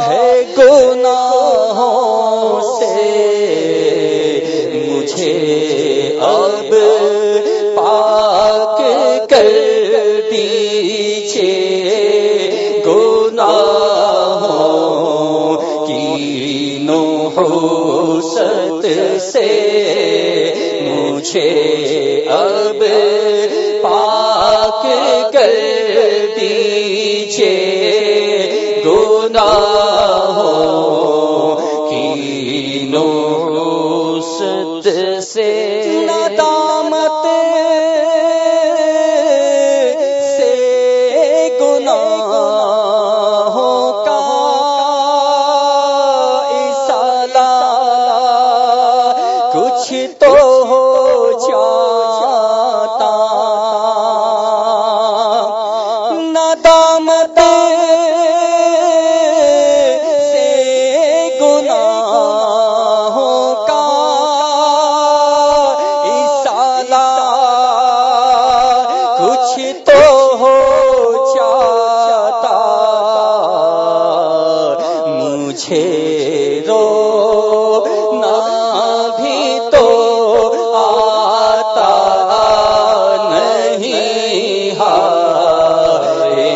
ہے گناہوں سے مجھے اب پاک کر دیجیے گناہوں کی نحوست سے مجھے اب گناہوں مجھے رو نہ بھی تو آتا نہیں ہارے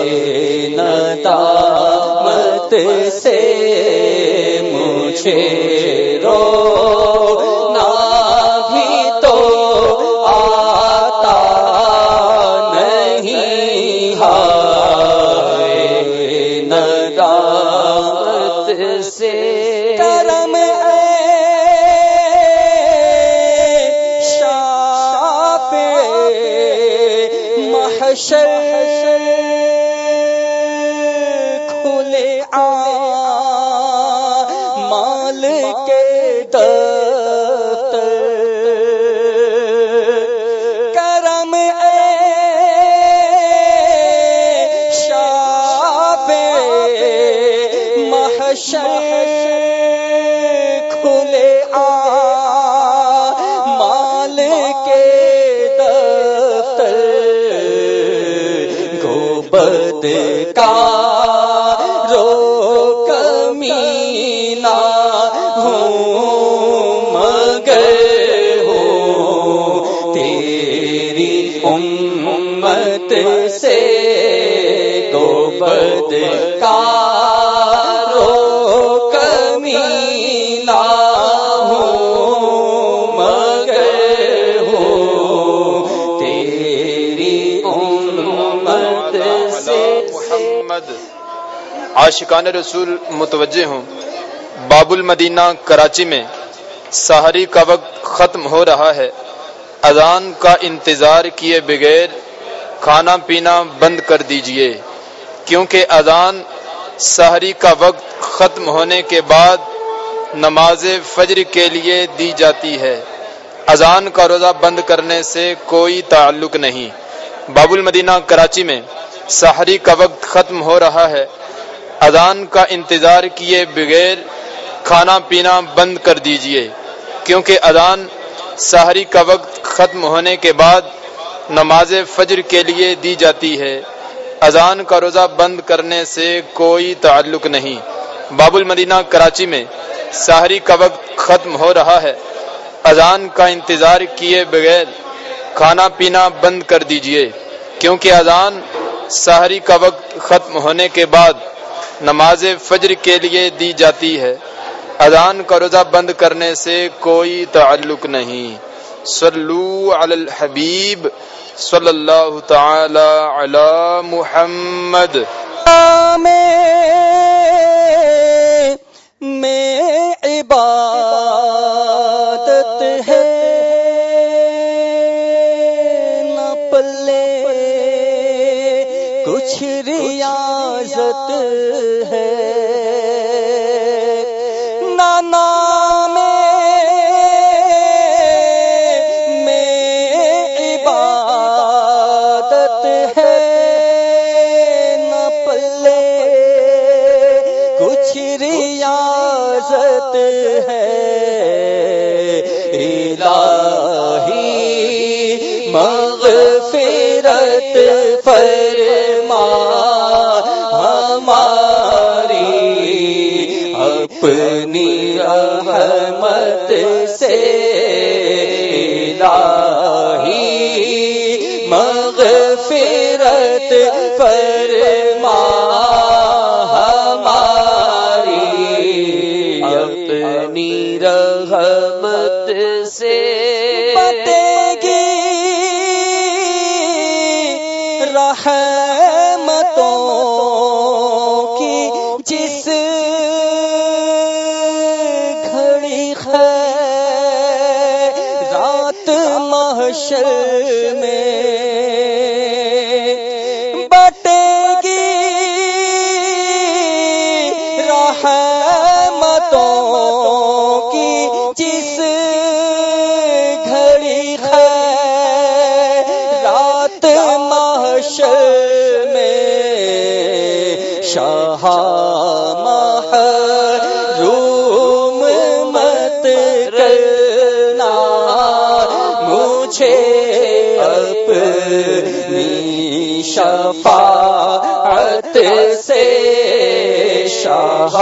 ندامت سے مجھے رو نہ سے کرم شاپ محشر کھلے آ مال کے در محشر عاشقان رسول متوجہ ہوں۔ باب المدینہ کراچی میں سحری کا وقت ختم ہو رہا ہے۔ اذان کا انتظار کیے بغیر کھانا پینا بند کر دیجیے۔ کیونکہ اذان سحری کا وقت ختم ہونے کے بعد نماز فجر کے لیے دی جاتی ہے۔ اذان کا روزہ بند کرنے سے کوئی تعلق نہیں۔ باب المدینہ کراچی میں سحری کا وقت ختم ہو رہا ہے۔ اذان کا انتظار کیے بغیر کھانا پینا بند کر دیجیے، کیونکہ اذان سحری کا وقت ختم ہونے کے بعد نماز فجر کے لیے دی جاتی ہے۔ اذان کا روزہ بند کرنے سے کوئی تعلق نہیں۔ باب المدینہ کراچی میں سحری کا وقت ختم ہو رہا ہے۔ اذان کا انتظار کیے بغیر کھانا پینا بند کر دیجیے، کیونکہ اذان سحری کا وقت ختم ہونے کے بعد نماز فجر کے لیے دی جاتی ہے۔ اذان کا روزہ بند کرنے سے کوئی تعلق نہیں۔ صلو علی الحبیب صلی اللہ تعالی علی محمد۔ آمین۔ کچھ ریاضت ہے۔ الہی مغفرت فرما ہم اپنی رحمت سے۔ الہی مغفرت فرما سے سے گی رحمتوں کی جس گھڑی ہے رات محشر میں شفاعت سے شاہ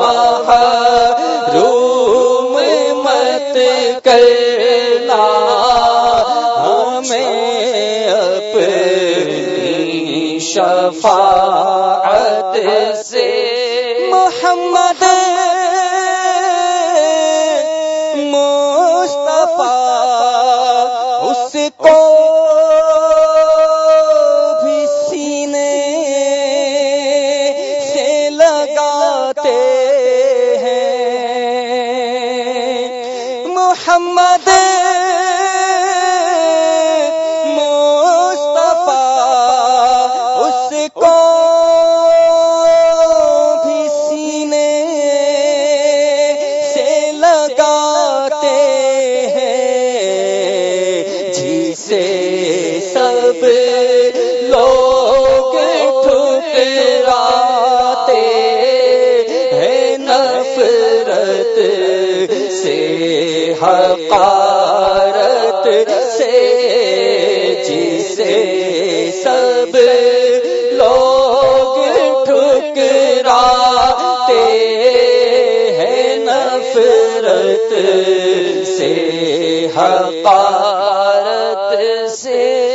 محروم مت کرنا ہمیں اپنی شفاعت سے۔ محمد مصطفیٰ اس کو محمد، مصطفیٰ، اس کو بھی سینے سے لگاتے ہیں۔ جسے سب لوگ ٹھکراتے ہیں، نفرت حقارت سے جسے سب لوگ ٹھکراتے ہیں نفرت سے حقارت سے۔